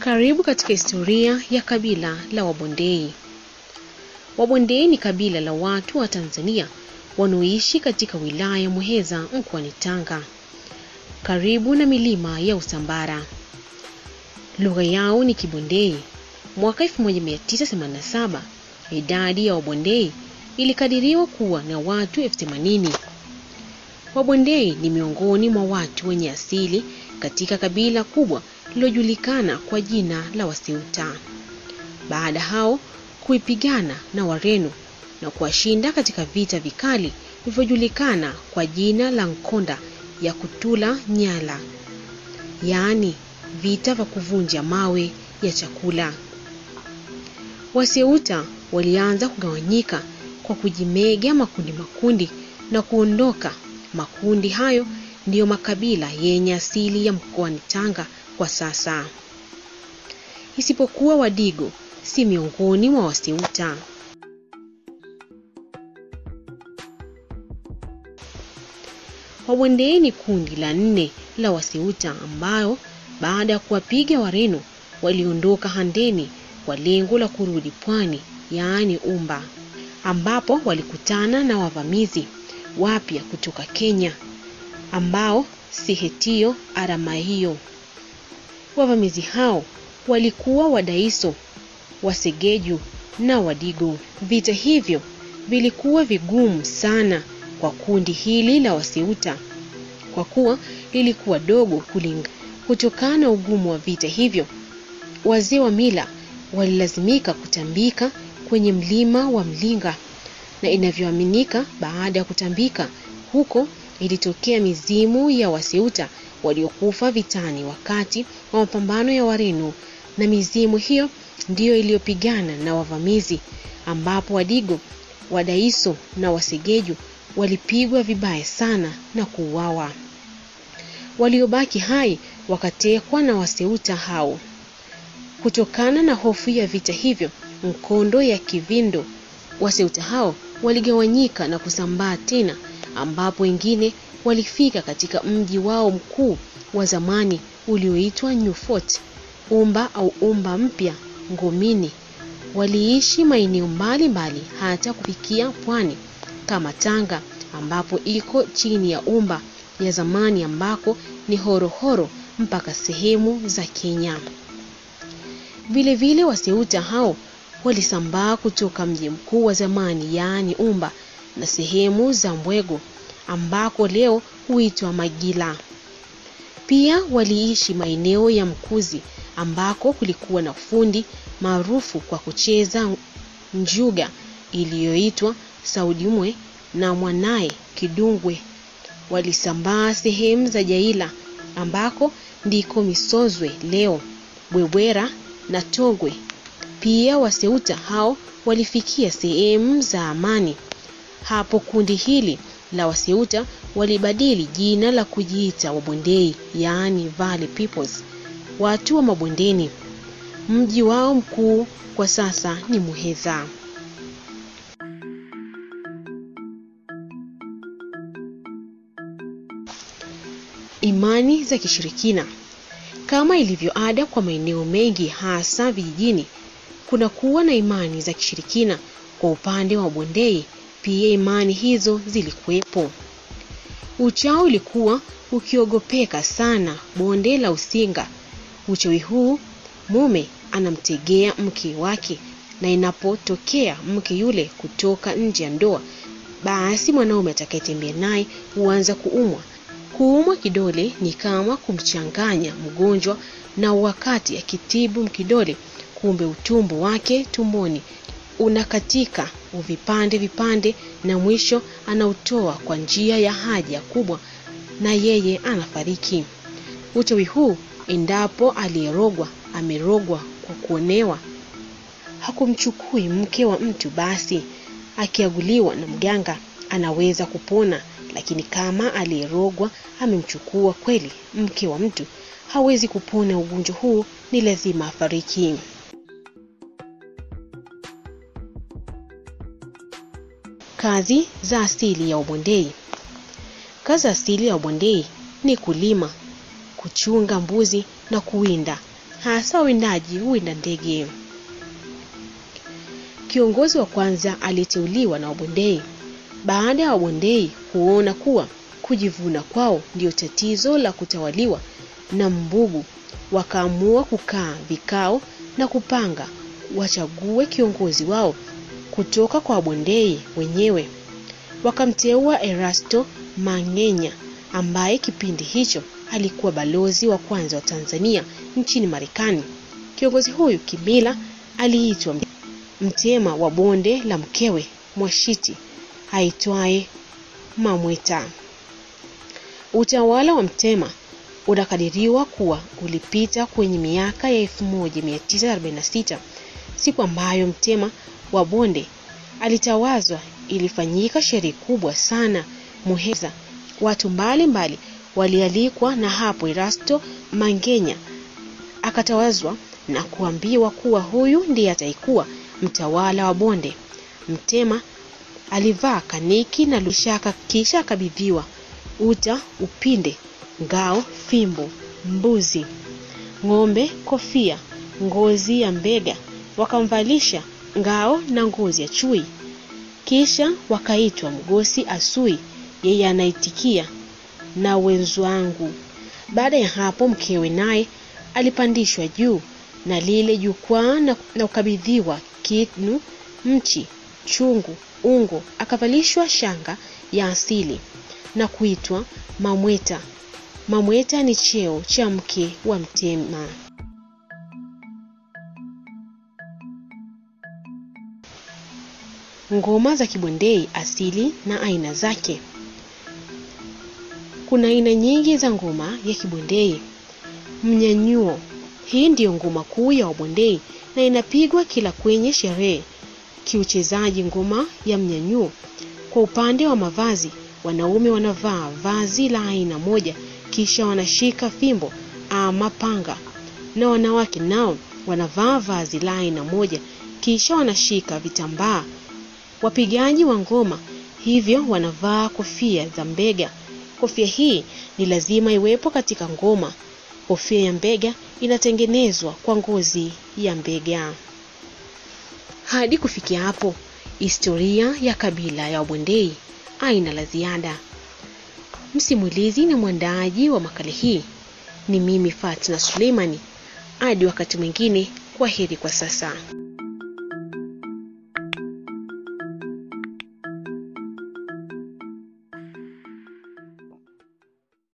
Karibu katika historia ya kabila la Wabondei. Wabondei ni kabila la watu wa Tanzania wanaoishi katika wilaya ya Muheza mkoani Tanga, karibu na milima ya Usambara. Lugha yao ni Kibondei. Mwaka 1987 idadi ya Wabondei ilikadiriwa kuwa na watu elfu themanini. Wabondei ni miongoni mwa watu wenye asili katika kabila kubwa lililojulikana kwa jina la Waseuta. Baada hao kuipigana na Wareno na kuwashinda katika vita vikali vilivyojulikana kwa jina la Nkonda ya Kutula Nyala, yaani vita vya kuvunja mawe ya chakula. Waseuta walianza kugawanyika kwa kujimega makundi makundi na kuondoka. Makundi hayo ndiyo makabila yenye asili ya mkoani Tanga kwa sasa, isipokuwa Wadigo si miongoni mwa Wasiuta. Wabondei ni kundi la nne la Wasiuta ambayo baada ya kuwapiga Wareno waliondoka Handeni kwa lengo la kurudi pwani, yaani Umba, ambapo walikutana na wavamizi wapya kutoka Kenya ambao si Hetio Aramaio. Wavamizi hao walikuwa Wadaiso, Wasegeju na Wadigo. Vita hivyo vilikuwa vigumu sana kwa kundi hili la Waseuta kwa kuwa lilikuwa dogo kulinga. Kutokana na ugumu wa vita hivyo, wazee wa mila walilazimika kutambika kwenye mlima wa Mlinga, na inavyoaminika, baada ya kutambika huko ilitokea mizimu ya Waseuta waliokufa vitani wakati wa mapambano ya Wareno, na mizimu hiyo ndiyo iliyopigana na wavamizi, ambapo Wadigo, Wadaiso na Wasegeju walipigwa vibaya sana na kuuawa. Waliobaki hai wakatekwa na Waseuta hao. Kutokana na hofu ya vita hivyo, Mkondo ya Kivindo, Waseuta hao waligawanyika na kusambaa tena, ambapo wengine walifika katika mji wao mkuu wa zamani ulioitwa New Fort, Umba au Umba mpya, Ngomini. Waliishi maeneo mbalimbali hata kufikia pwani kama Tanga ambapo iko chini ya Umba ya zamani ambako ni Horohoro mpaka sehemu za Kenya. Vilevile vile Waseuta hao walisambaa kutoka mji mkuu wa zamani yaani Umba na sehemu za Mbwego ambako leo huitwa Magila. Pia waliishi maeneo ya Mkuzi ambako kulikuwa na fundi maarufu kwa kucheza njuga iliyoitwa Saudimwe na mwanaye Kidungwe. Walisambaa sehemu za Jaila ambako ndiko Misozwe leo, Bwebwera na Togwe. Pia Waseuta hao walifikia sehemu za Amani. Hapo kundi hili la Waseuta walibadili jina la kujiita Wabondei, yaani Valley Peoples, watu wa mabondeni. Mji wao mkuu kwa sasa ni Muheza. Imani za kishirikina. Kama ilivyo ada kwa maeneo mengi hasa vijijini, kuna kuwa na imani za kishirikina kwa upande wa Wabondei. Pia imani hizo zilikuwepo. Uchawi ulikuwa ukiogopeka sana bonde la Usinga. Uchawi huu mume anamtegea mke wake, na inapotokea mke yule kutoka nje ya ndoa, basi mwanaume atakayetembea naye huanza kuumwa. Kuumwa kidole ni kama kumchanganya mgonjwa, na wakati akitibu mkidole, kumbe utumbo wake tumboni unakatika uvipande vipande, na mwisho anautoa kwa njia ya haja kubwa, na yeye anafariki. Uchawi huu, endapo aliyerogwa amerogwa kwa kuonewa, hakumchukui mke wa mtu, basi akiaguliwa na mganga anaweza kupona, lakini kama aliyerogwa amemchukua kweli mke wa mtu, hawezi kupona ugonjwa huu, ni lazima afariki. Kazi za asili ya Ubondei. Kazi za asili ya Ubondei ni kulima, kuchunga mbuzi na kuwinda, hasa wawindaji huwinda ndege. Kiongozi wa kwanza aliyeteuliwa na Wabondei baada ya Wabondei kuona kuwa kujivuna kwao ndio tatizo la kutawaliwa na Mbugu, wakaamua kukaa vikao na kupanga wachague kiongozi wao kutoka kwa Bondei wenyewe. Wakamteua Erasto Mang'enya ambaye kipindi hicho alikuwa balozi wa kwanza wa Tanzania nchini Marekani. Kiongozi huyu kimila aliitwa mtema wa bonde la mkewe Mwashiti aitwaye Mamweta. Utawala wa Mtema unakadiriwa kuwa ulipita kwenye miaka ya 1946. Siku ambayo Mtema wa bonde alitawazwa, ilifanyika sherehe kubwa sana Muheza. Watu mbalimbali walialikwa, na hapo Erasto Mang'enya akatawazwa na kuambiwa kuwa huyu ndiye ataikuwa mtawala wa bonde. Mtema alivaa kaniki na lushaka, kisha akabidhiwa uta, upinde, ngao, fimbo, mbuzi, ng'ombe, kofia, ngozi ya mbega, wakamvalisha ngao na ngozi ya chui, kisha wakaitwa mgosi Asui, yeye anaitikia na wenzwangu. Baada ya hapo, mkewe naye alipandishwa juu na lile jukwaa na, na kukabidhiwa kinu, mchi, chungu, ungo, akavalishwa shanga ya asili na kuitwa Mamweta. Mamweta ni cheo cha mke wa Mtema. Ngoma za Kibondei asili na aina zake. Kuna aina nyingi za ngoma ya Kibondei. Mnyanyuo, hii ndiyo ngoma kuu ya Wabondei na inapigwa kila kwenye sherehe. Kiuchezaji ngoma ya mnyanyuo. Kwa upande wa mavazi, wanaume wanavaa vazi la aina moja, kisha wanashika fimbo ama panga, na wanawake nao wanavaa vazi la aina moja, kisha wanashika vitambaa. Wapigaji wa ngoma hivyo wanavaa kofia za mbega. Kofia hii ni lazima iwepo katika ngoma. Kofia ya mbega inatengenezwa kwa ngozi ya mbega. Hadi kufikia hapo, historia ya kabila ya Wabondei aina la ziada. Msimulizi na mwandaaji wa makala hii ni mimi Fatna Suleimani. Hadi wakati mwingine, kwa heri kwa sasa.